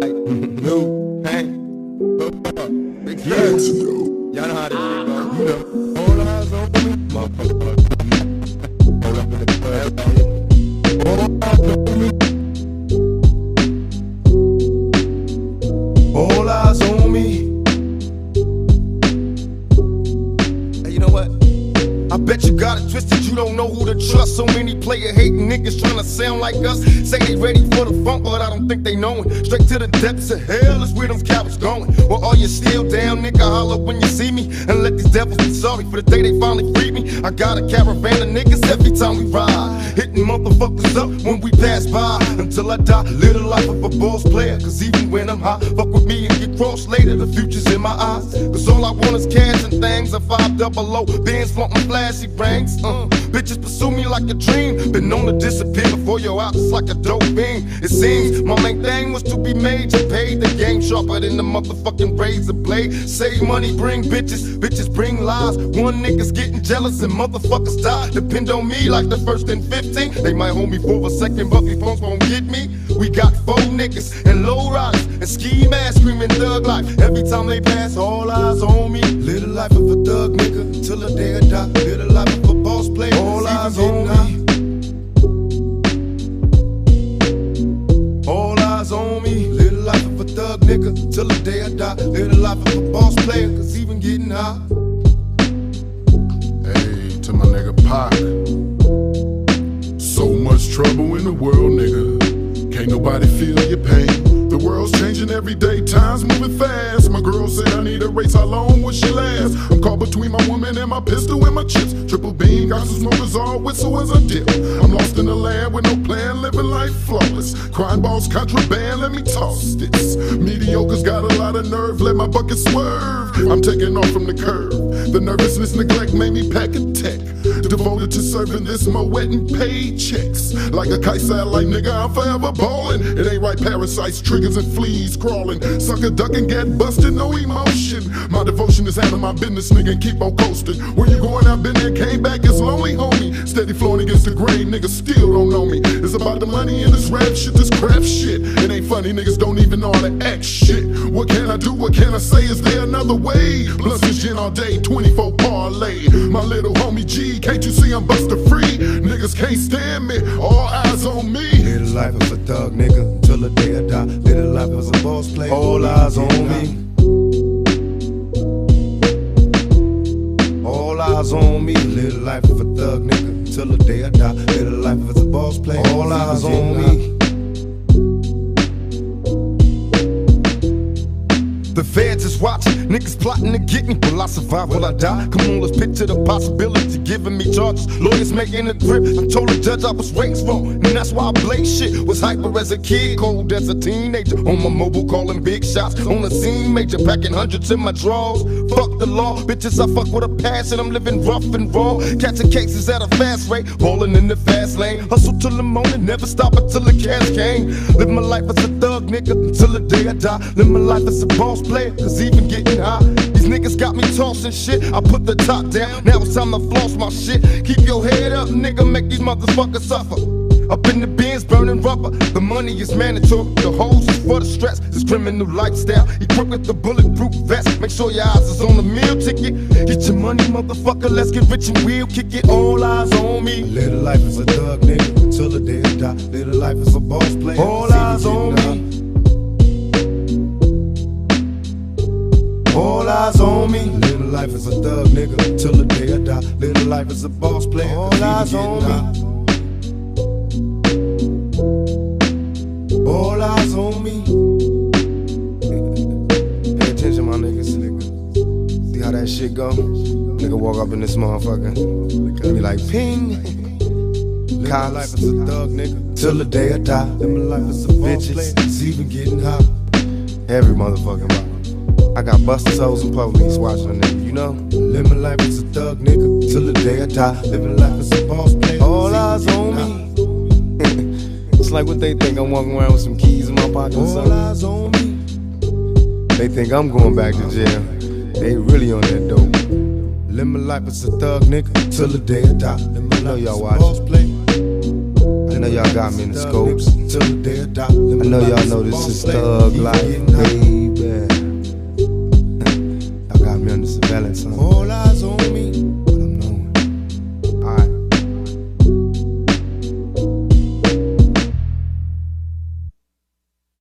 like new pain. Big facts. Y'all know how this shit go. Ah, you know. Trust. So many player hating niggas trying to sound like us. Say they ready for the funk, but I don't think they knowin'. Straight to the depths of hell is where them cowards going. Well, are you still down, nigga? Holler when you see me. And let these devils be sorry for the day they finally freed me. I got a caravan of niggas every time we ride. Hitting motherfuckers up when we pass by. Until I die, live the life of a boss player. Cause even when I'm high, fuck with me and later. The future's in my eyes. Cause all I want is cash and things. A five double low, Benz flaunting flashy rings. Uh, bitches pursue me like a dream. Been known to disappear before your eyes, like a dope beam. It seems my main thing was to be major. Paid the game sharper than the motherfucking razor blade. Save money, bring bitches. Bitches bring lies. One nigga's getting jealous and motherfuckers die. Depend on me like the first and 15. They might hold me for a second, but these phones won't get me. We got four niggas and low riders and ski mask screaming thug life. Every time they pass, all eyes on me. Live the life of a thug nigga till the day I die. Live the life of a boss player. All eyes on me. All eyes on me. Live the life of a thug nigga till the day I die. Live the life of a boss player, cause even getting high. Hey, to my nigga Pac. So much trouble in the world, nigga. Can't nobody feel your pain. The world's changing every day, time's moving fast. My girl said I need a race, how long will she last? I'm caught between my woman and my pistol and my chips. Triple beam, got some smokers, all whistle as I dip. I'm lost in the land with no plan, living life flawless. Crime balls, contraband, let me toss this. Mediocre's got a lot of nerve, let my bucket swerve. I'm taking off from the curve. The nervousness, neglect made me pack a tech. Devoted to serving this my wetting paychecks. Like a kite satellite, nigga, I'm forever ballin'. It ain't right, parasites, triggers, and fleas crawling. Sucker duck and get busted, no emotion. My devotion is handling my business, nigga, and keep on coasting. Where you going? I've been there, came back, it's lonely, homie. Steady flowing against the grain, nigga, still don't know me. It's about the money and this rap shit, this crap shit. It ain't funny, niggas don't even know how to act shit. What can I do? What can I say? Is there another way? Blunts and gin all day, 24 parlay. My little homie G, can't you see I'm buster free? Niggas can't stand me, all eyes on me. Live the life of a thug nigga till the day I die. Live the life of a boss player. All eyes on me. All eyes on me. Live life of a thug nigga till the day I die. Live a life of a boss player. All eyes on me. Niggas plotting to get me. Will I survive? Will I die? Come on, let's picture the possibility. Giving me charges, lawyers making a grip. I told the judge I was raised wrong, and that's why I blaze shit. Was hyper as a kid, cold as a teenager. On my mobile, calling big shots. On the scene, major, packing hundreds in my drawers. Fuck the law, bitches, I fuck with a passion. I'm living rough and raw. Catching cases at a fast rate, rolling in the fast lane. Hustle till the morning, never stop until the cash came. Live my life as a thug, nigga, until the day I die. Live my life as a boss player, cause even getting high. These niggas got me tossing shit. I put the top down, now it's time to floss my shit. Keep your head up, nigga, make these motherfuckers suffer. Up in the Benz, burning rubber. The money is mandatory. The hoes is for the stress. This criminal lifestyle. Equipped with the bulletproof vest. Make sure your eyes is on the meal ticket. Get your money, motherfucker. Let's get rich and we'll kick it. All eyes on me. Live the life as a thug nigga until the day I die. Live the life as a boss player. All eyes on me. All eyes on me. Live the life as a thug nigga till the day I die. Live the life as a boss player. All eyes on me. All eyes on me. Pay attention, my niggas. Nigga. See how that shit go? Nigga walk up in this motherfucker. Be like, ping. Live my life as a thug nigga till the day I die. Live my life as a bitches. It's even getting hot. Every motherfucking rock. I got busted souls and police watching a nigga, you know? Live my life as a thug nigga till the day I die. Living life as a boss player. All eyes on me. it's like what they think I'm walking around with some keys in my pocket or something. All eyes on me. They think I'm going back to jail. They really on that dope. Live my life as a thug nigga till the day I die. I know y'all watching. I know y'all y'all got me in the scopes. I know y'all know this is thug life, baby. Y'all